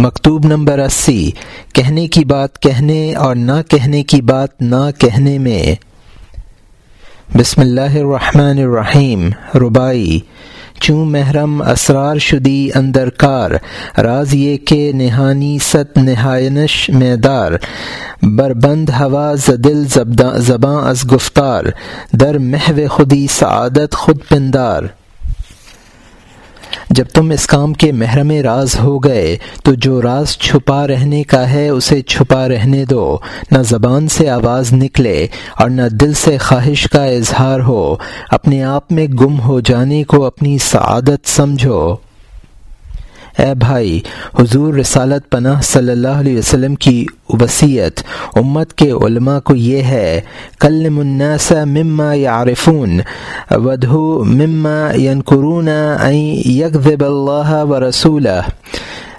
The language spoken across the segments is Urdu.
مکتوب نمبر اسی، کہنے کی بات کہنے اور نہ کہنے کی بات نہ کہنے میں۔ بسم اللہ الرحمن الرحیم ربائی چوں محرم اسرار شدی اندر کار، راز یہ کہ نہانی ست نہائنش میدار۔ بربند ہوا زدل زباں از گفتار، در محو خودی سعادت خود پندار۔ جب تم اس کام کے محرم راز ہو گئے، تو جو راز چھپا رہنے کا ہے، اسے چھپا رہنے دو۔ نہ زبان سے آواز نکلے اور نہ دل سے خواہش کا اظہار ہو۔ اپنے آپ میں گم ہو جانے کو اپنی سعادت سمجھو۔ اے بھائی، حضور رسالت پناہ صلی اللہ علیہ وسلم کی وصیت امت کے علماء کو یہ ہے کل الناس مما یعرفون ودھو مما ینکرون یکذب اللہ و رسولہ۔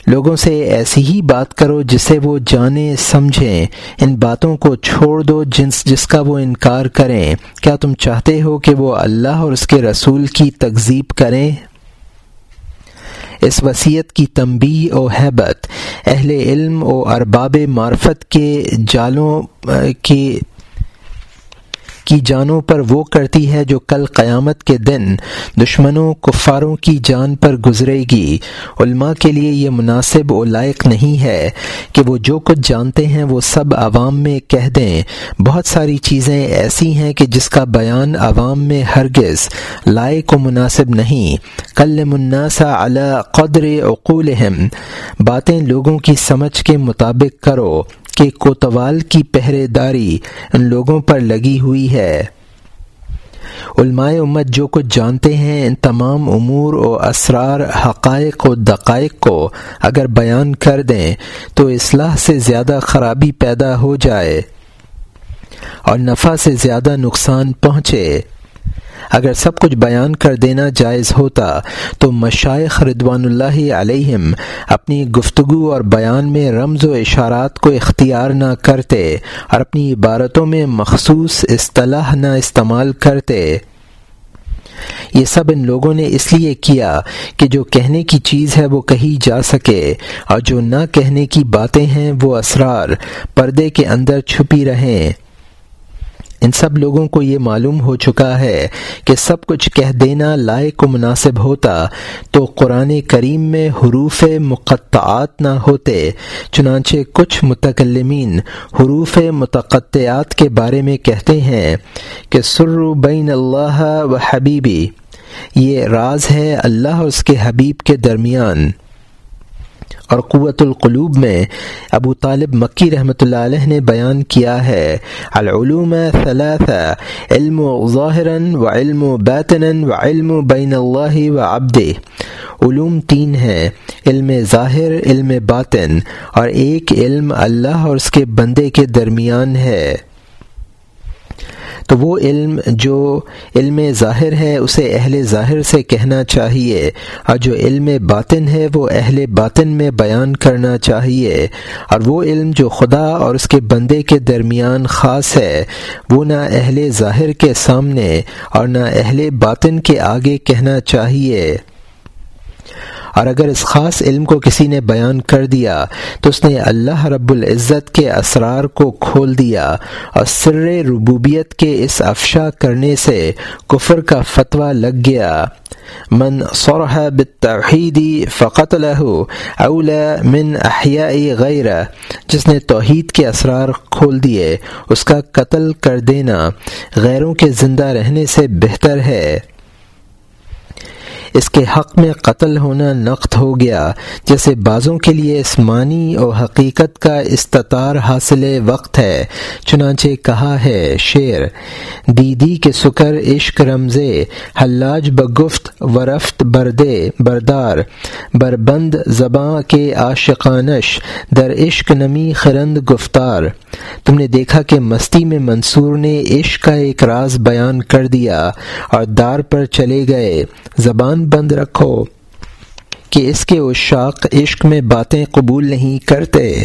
لوگوں سے ایسی ہی بات کرو جسے وہ جانیں سمجھیں۔ ان باتوں کو چھوڑ دو جنس جس کا وہ انکار کریں۔ کیا تم چاہتے ہو کہ وہ اللہ اور اس کے رسول کی تکذیب کریں؟ اس وصیت کی تنبی و حیبت اہل علم و ارباب معرفت کے جالوں کے کی جانوں پر وہ کرتی ہے جو کل قیامت کے دن دشمنوں، کفاروں کی جان پر گزرے گی۔ علماء کے لیے یہ مناسب و لائق نہیں ہے کہ وہ جو کچھ جانتے ہیں وہ سب عوام میں کہہ دیں۔ بہت ساری چیزیں ایسی ہیں کہ جس کا بیان عوام میں ہرگز لائق و مناسب نہیں۔ کل مناسا علی قدر عقولہم۔ باتیں لوگوں کی سمجھ کے مطابق کرو۔ کہ کوتوال کی پہرے داری ان لوگوں پر لگی ہوئی ہے۔ علماء امت جو کچھ جانتے ہیں، ان تمام امور و اسرار، حقائق و دقائق کو اگر بیان کر دیں تو اصلاح سے زیادہ خرابی پیدا ہو جائے اور نفع سے زیادہ نقصان پہنچے۔ اگر سب کچھ بیان کر دینا جائز ہوتا تو مشائق ردوان اللہ علیہم اپنی گفتگو اور بیان میں رمز و اشارات کو اختیار نہ کرتے اور اپنی عبارتوں میں مخصوص اصطلاح نہ استعمال کرتے۔ یہ سب ان لوگوں نے اس لیے کیا کہ جو کہنے کی چیز ہے وہ کہی جا سکے اور جو نہ کہنے کی باتیں ہیں وہ اسرار، پردے کے اندر چھپی رہیں۔ ان سب لوگوں کو یہ معلوم ہو چکا ہے کہ سب کچھ کہہ دینا لائق و مناسب ہوتا تو قرآن کریم میں حروف مقطعات نہ ہوتے، چنانچہ کچھ متکلمین حروف متقطعات کے بارے میں کہتے ہیں کہ سر بین اللہ و حبیبی، یہ راز ہے اللہ اور اس کے حبیب کے درمیان۔ اور قوت القلوب میں ابو طالب مکی رحمۃ اللہ علیہ نے بیان کیا ہے۔ العلوم ثلاثہ، علم و ظاہر و علم و بیتن و علم بین اللہ و عبد علوم تین ہیں، علم ظاہر، علم باطن، اور ایک علم اللہ اور اس کے بندے کے درمیان ہے۔ تو وہ علم جو علم ظاہر ہے، اسے اہل ظاہر سے کہنا چاہیے۔ اور جو علم باطن ہے، وہ اہل باطن میں بیان کرنا چاہیے۔ اور وہ علم جو خدا اور اس کے بندے کے درمیان خاص ہے، وہ نہ اہل ظاہر کے سامنے اور نہ اہل باطن کے آگے کہنا چاہیے۔ اور اگر اس خاص علم کو کسی نے بیان کر دیا، تو اس نے اللہ رب العزت کے اسرار کو کھول دیا اور سر ربوبیت کے اس افشا کرنے سے کفر کا فتویٰ لگ گیا۔ من صرح بالتوحیدی فقط له اولا من احیاء غیر جس نے توحید کے اسرار کھول دیے، اس کا قتل کر دینا۔ غیروں کے زندہ رہنے سے بہتر ہے۔ اس کے حق میں قتل ہونا نقد ہو گیا، جیسے بعضوں کے لیے اس معنی اور حقیقت کا استطار حاصل وقت ہے۔ چنانچہ کہا ہے شعر، دیدی کے سکر عشق رمزے، حلاج بگفت ورفت بردے، بردار، بربند زباں کے عاشقانش، در عشق نمی خرند گفتار۔ تم نے دیکھا کہ مستی میں منصور نے عشق کا ایک راز بیان کر دیا اور دار پر چلے گئے۔ زبان بند رکھو کہ اس کے اشاق عشق میں باتیں قبول نہیں کرتے۔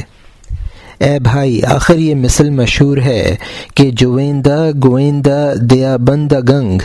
اے بھائی، آخر یہ مثل مشہور ہے کہ جویندہ گویندہ دیا بند گنگ،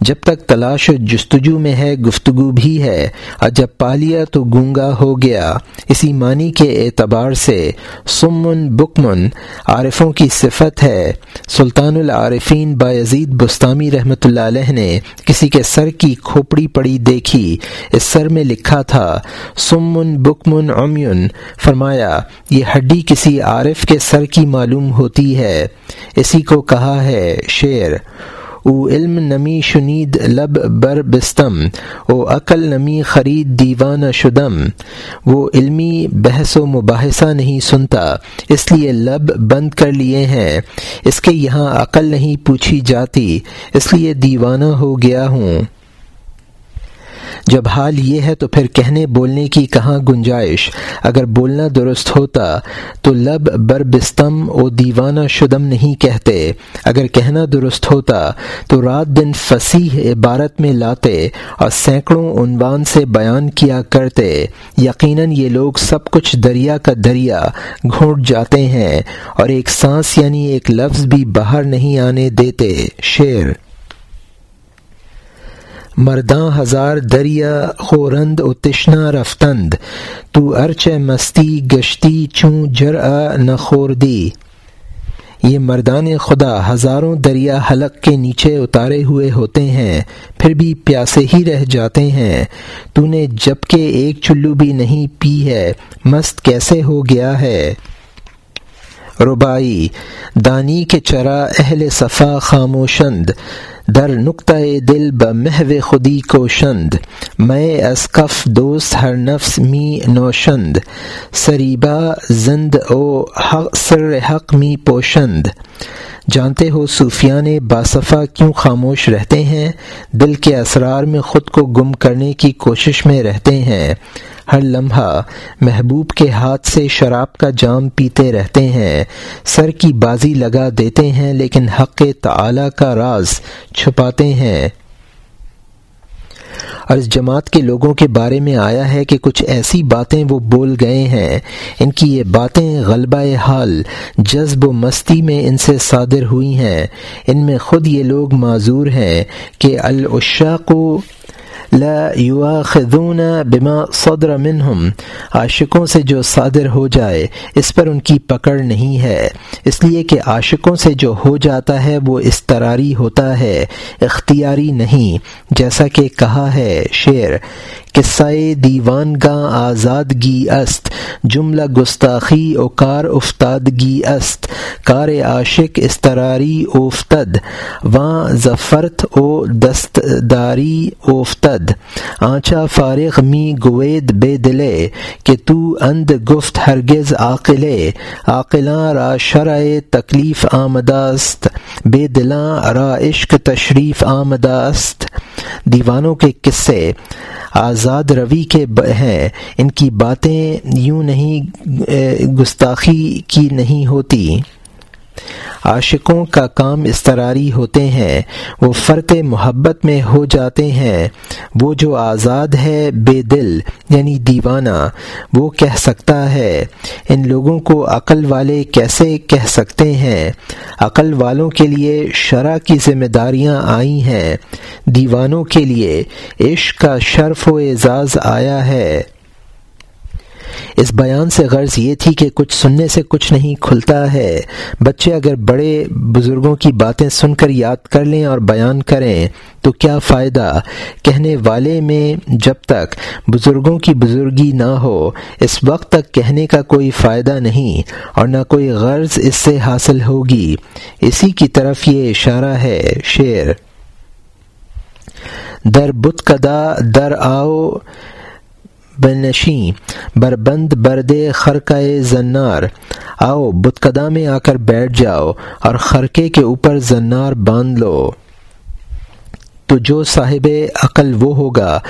جب تک تلاش و جستجو میں ہے، گفتگو بھی ہے۔ اور جب پالیا تو گونگا ہو گیا۔ اسی معنی کے اعتبار سے سمن بکمن عارفوں کی صفت ہے۔ سلطان العارفین بایزید بستانی رحمۃ اللہ علیہ نے کسی کے سر کی کھوپڑی پڑی دیکھی۔ اس سر میں لکھا تھا، سمن بکمن عمیون۔ فرمایا، یہ ہڈی کسی عارف کے سر کی معلوم ہوتی ہے۔ اسی کو کہا ہے شعر، او علم نمی شنید لب بر بستم، او عقل نمی خرید دیوانہ شدم۔ وہ علمی بحث و مباحثہ نہیں سنتا، اس لیے لب بند کر لیے ہیں۔ اس کے یہاں عقل نہیں پوچھی جاتی، اس لیے دیوانہ ہو گیا ہوں۔ جب حال یہ ہے تو پھر کہنے بولنے کی کہاں گنجائش؟ اگر بولنا درست ہوتا تو لب بر بستم او دیوانہ شدم نہیں کہتے۔ اگر کہنا درست ہوتا تو رات دن فصیح عبارت میں لاتے اور سینکڑوں عنوان سے بیان کیا کرتے۔ یقیناً یہ لوگ سب کچھ دریا کا دریا گھونٹ جاتے ہیں اور ایک سانس یعنی ایک لفظ بھی باہر نہیں آنے دیتے۔ شعر مرداں ہزار دریا خورند و تشنا رفتند، تو ارچ مستی گشتی چوں جر نہ خوردی۔ یہ مردان خدا ہزاروں دریا حلق کے نیچے اتارے ہوئے ہوتے ہیں، پھر بھی پیاسے ہی رہ جاتے ہیں۔ تو نے جبکہ ایک چلو بھی نہیں پی ہے، مست کیسے ہو گیا ہے۔ ربائی دانی کے چرا اہل صفا خاموشند در نقطۂ دل محو خودی کوشند میں اسکف دوست ہر نفس می نوشند. سریبا زند او حق سر حق می پوشند. جانتے ہو صوفیان باصفہ کیوں خاموش رہتے ہیں؟ دل کے اسرار میں خود کو گم کرنے کی کوشش میں رہتے ہیں۔ ہر لمحہ محبوب کے ہاتھ سے شراب کا جام پیتے رہتے ہیں۔ سر کی بازی لگا دیتے ہیں، لیکن حق تعالی کا راز چھپاتے ہیں۔ اور اس جماعت کے لوگوں کے بارے میں آیا ہے کہ کچھ ایسی باتیں وہ بول گئے ہیں۔ ان کی یہ باتیں غلبہ حال، جذب و مستی میں ان سے صادر ہوئی ہیں۔ ان میں خود یہ لوگ معذور ہیں کہ العشاق لا یواخذون بما صدر منہم، عاشقوں سے جو صادر ہو جائے، اس پر ان کی پکڑ نہیں ہے۔ اس لیے کہ عاشقوں سے جو ہو جاتا ہے، وہ استراری ہوتا ہے، اختیاری نہیں، جیسا کہ کہا ہے شعر۔ قصہ دیوان گاں آزادگی است، جملہ گستاخی او کار افتادگی است، کار عاشق استراری اوفتد واں ظفرت او دستداری اوفتد آنچا فارغ می گوید بے دلے، کہ تو اند گفت ہرگز عاقلے۔ عاقلاں را شرع تکلیف آمداست بے دلاں را عشق تشریف آمداست دیوانوں کے قصے آزاد روی کے ہیں۔ ان کی باتیں یوں نہیں گستاخی کی نہیں ہوتی۔ عاشقوں کا کام استراری ہوتے ہیں، وہ فرق محبت میں ہو جاتے ہیں۔ وہ جو آزاد ہے بے دل یعنی دیوانہ، وہ کہہ سکتا ہے۔ ان لوگوں کو عقل والے کیسے کہہ سکتے ہیں؟ عقل والوں کے لیے شرح کی ذمہ داریاں آئی ہیں۔ دیوانوں کے لیے عشق کا شرف و اعزاز آیا ہے۔ اس بیان سے غرض یہ تھی کہ کچھ سننے سے کچھ نہیں کھلتا ہے۔ بچے اگر بڑے بزرگوں کی باتیں سن کر یاد کر لیں اور بیان کریں، تو کیا فائدہ؟ کہنے والے میں جب تک بزرگوں کی بزرگی نہ ہو، اس وقت تک کہنے کا کوئی فائدہ نہیں اور نہ کوئی غرض اس سے حاصل ہوگی۔ اسی کی طرف یہ اشارہ ہے شعر۔ در بت کدا، در آؤ بنشیں بربند برد خرقۂ زنار۔ آؤ بتکدا میں آ کر بیٹھ جاؤ اور خرقے کے اوپر زنار باندھ لو۔ تو جو صاحب عقل وہ ہوگا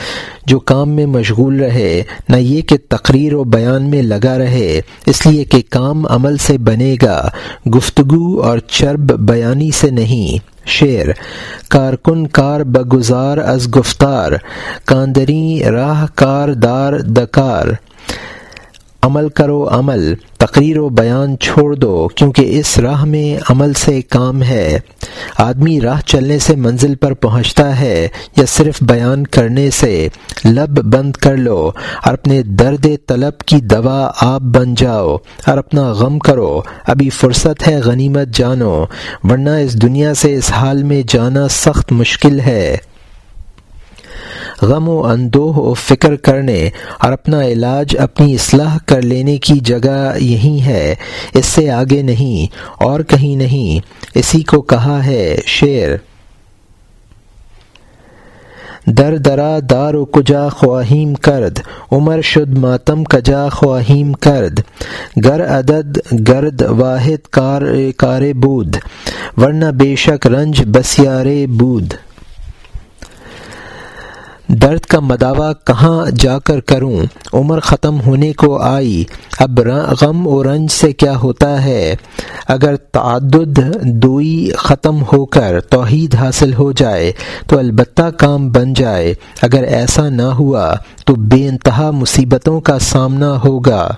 جو کام میں مشغول رہے، نہ یہ کہ تقریر و بیان میں لگا رہے، اس لیے کہ کام عمل سے بنے گا، گفتگو اور چرب بیانی سے نہیں۔ شعر کارکن کار بگزار از گفتار کاندری راہ کار دار دکار عمل کرو عمل، تقریر و بیان چھوڑ دو، کیونکہ اس راہ میں عمل سے کام ہے۔ آدمی راہ چلنے سے منزل پر پہنچتا ہے یا صرف بیان کرنے سے، لب بند کر لو اور اپنے درد طلب کی دوا آپ بن جاؤ اور اپنا غم کرو۔ ابھی فرصت ہے غنیمت جانو، ورنہ اس دنیا سے اس حال میں جانا سخت مشکل ہے۔ غم و اندوہ و فکر کرنے اور اپنا علاج اپنی اصلاح کر لینے کی جگہ یہی ہے۔ اس سے آگے نہیں، اور کہیں نہیں۔ اسی کو کہا ہے شعر۔ در درا دار و کجا خواہیم کرد، عمر شد ماتم کجا خواہیم کرد۔ گر عدد، گرد واحد کار کار بود۔ ورنہ بے شک رنج بسیارے بود۔ درد کا مداوع کہاں جا کر کروں؟ عمر ختم ہونے کو آئی، اب غم و رنج سے کیا ہوتا ہے؟ اگر تعدد دوئی ختم ہو کر توحید حاصل ہو جائے، تو البتہ کام بن جائے۔ اگر ایسا نہ ہوا، تو بے انتہا مصیبتوں کا سامنا ہوگا۔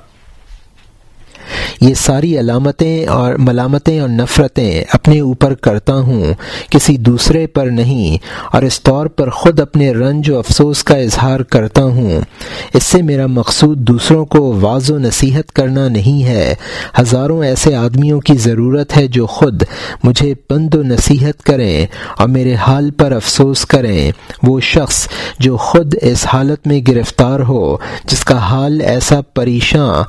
یہ ساری علامتیں اور ملامتیں اور نفرتیں اپنے اوپر کرتا ہوں، کسی دوسرے پر نہیں، اور اس طور پر خود اپنے رنج و افسوس کا اظہار کرتا ہوں۔ اس سے میرا مقصود دوسروں کو واض و نصیحت کرنا نہیں ہے۔ ہزاروں ایسے آدمیوں کی ضرورت ہے جو خود مجھے پند و نصیحت کریں اور میرے حال پر افسوس کریں۔ وہ شخص جو خود اس حالت میں گرفتار ہو، جس کا حال ایسا پریشاں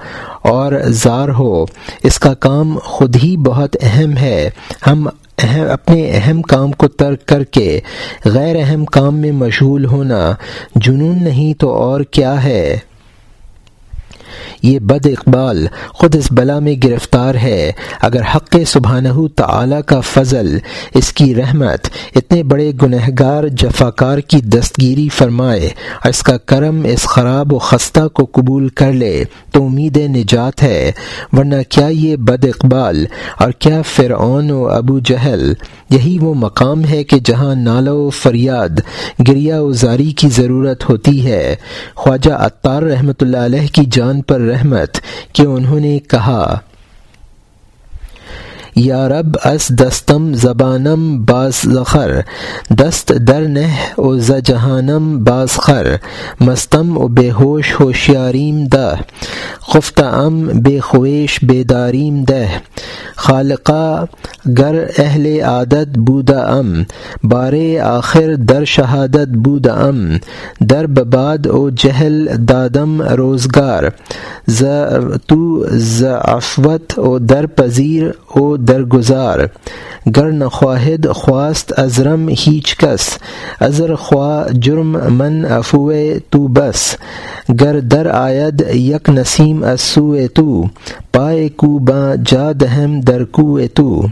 اور زار ہو۔ اس کا کام خود ہی بہت اہم ہے۔ ہم اہم اپنے اہم کام کو ترک کر کے غیر اہم کام میں مشغول ہونا۔ جنون نہیں تو اور کیا ہے؟ یہ بد اقبال خود اس بلا میں گرفتار ہے۔ اگر حق سبحانہ تعالی کا فضل، اس کی رحمت اتنے بڑے گنہگار جفاکار کی دستگیری فرمائے اور اس کا کرم اس خراب و خستہ کو قبول کر لے، تو امید نجات ہے۔ ورنہ کیا یہ بد اقبال اور کیا فرعون و ابو جہل؟ یہی وہ مقام ہے کہ جہاں نالا و فریاد گریا و زاری کی ضرورت ہوتی ہے۔ خواجہ اطار رحمۃ اللہ علیہ کی جان پر رحمت کہ انہوں نے کہا یا رب اس دستم زبانم باز زخر. دست در نہ او ز جہانم باز خر. مستم و بے ہوش ہوشیاریم دہ. خفت ام بے خویش بیداریم دہ. خالقہ، گر اہل عادت بودا ام بار آخر در شہادت بود ام در بباد او جہل دادم روزگار. ز تو ز افوت او در پذیر او درگزار گر نخواہد خواست ازرم ہیچ کس ازر خواہ جرم من افوے تو بس. گر در آید یک نسیم اسوے تو پائے کو با جا دہم در کو تو.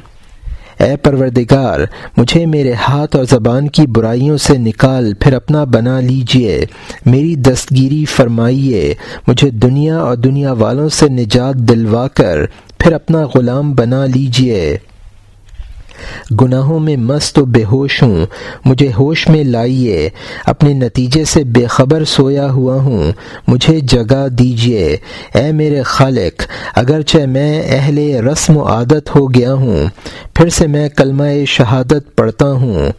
اے پروردگار، مجھے میرے ہاتھ اور زبان کی برائیوں سے نکال، پھر اپنا بنا لیجیے میری دستگیری فرمائیے، مجھے دنیا اور دنیا والوں سے نجات دلوا کر پھر اپنا غلام بنا لیجیے۔ گناہوں میں مست و بے ہوش ہوں، مجھے ہوش میں لائیے۔ اپنے نتیجے سے بے خبر سویا ہوا ہوں، مجھے جگہ دیجیے اے میرے خالق، اگرچہ میں اہل رسم و عادت ہو گیا ہوں، پھر سے میں کلمہ شہادت پڑھتا ہوں۔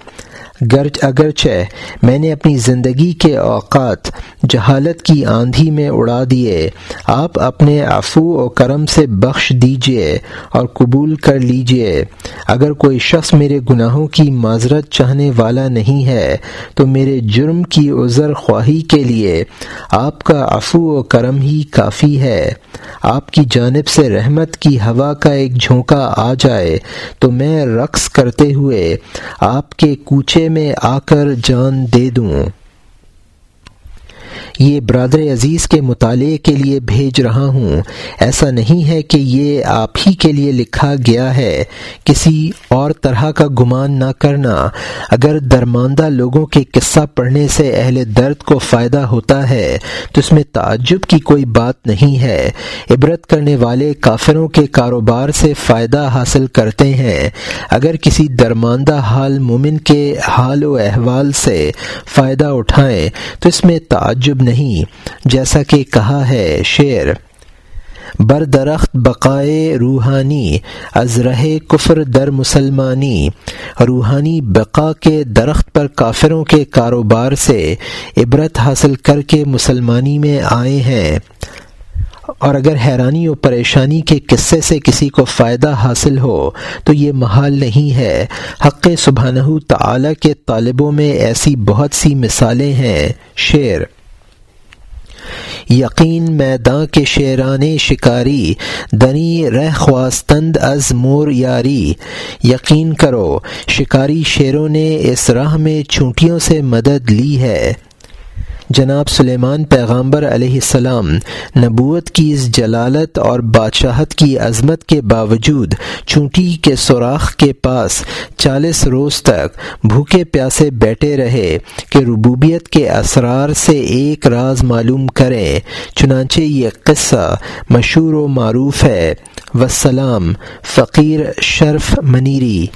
گرچ اگرچہ میں نے اپنی زندگی کے اوقات جہالت کی آندھی میں اڑا دیے، آپ اپنے افو و کرم سے بخش دیجیے اور قبول کر لیجیے اگر کوئی شخص میرے گناہوں کی معذرت چاہنے والا نہیں ہے، تو میرے جرم کی عذر خواہی کے لیے آپ کا افو و کرم ہی کافی ہے۔ آپ کی جانب سے رحمت کی ہوا کا ایک جھونکا آ جائے، تو میں رقص کرتے ہوئے آپ کے کوچے میں آ کر جان دے دوں۔ یہ برادر عزیز کے مطالعے کے لیے بھیج رہا ہوں۔ ایسا نہیں ہے کہ یہ آپ ہی کے لیے لکھا گیا ہے۔ کسی اور طرح کا گمان نہ کرنا۔ اگر درماندہ لوگوں کے قصہ پڑھنے سے اہل درد کو فائدہ ہوتا ہے، تو اس میں تعجب کی کوئی بات نہیں ہے۔ عبرت کرنے والے کافروں کے کاروبار سے فائدہ حاصل کرتے ہیں۔ اگر کسی درماندہ حال مومن کے حال و احوال سے فائدہ اٹھائیں، تو اس میں تعجب نہیں، جیسا کہ کہا ہے شعر بر درخت بقائے روحانی، از رہ کفر در مسلمانی، روحانی بقا کے درخت پر کافروں کے کاروبار سے عبرت حاصل کر کے مسلمانی میں آئے ہیں۔ اور اگر حیرانی و پریشانی کے قصے سے کسی کو فائدہ حاصل ہو، تو یہ محال نہیں ہے۔ حق سبحانہ تعالی کے طالبوں میں ایسی بہت سی مثالیں ہیں۔ شعر یقین میداں کے شیران شکاری، دنی رہ خواستند از مور یاری۔ یقین کرو، شکاری شیروں نے اس راہ میں چونٹیوں سے مدد لی ہے۔ جناب سلیمان پیغامبر علیہ السلام، نبوت کی اس جلالت اور بادشاہت کی عظمت کے باوجود چونٹی کے سوراخ کے پاس چالیس روز تک بھوکے پیاسے بیٹھے رہے کہ ربوبیت کے اسرار سے ایک راز معلوم کریں، چنانچہ یہ قصہ مشہور و معروف ہے۔ وسلام فقیر شرف منیری۔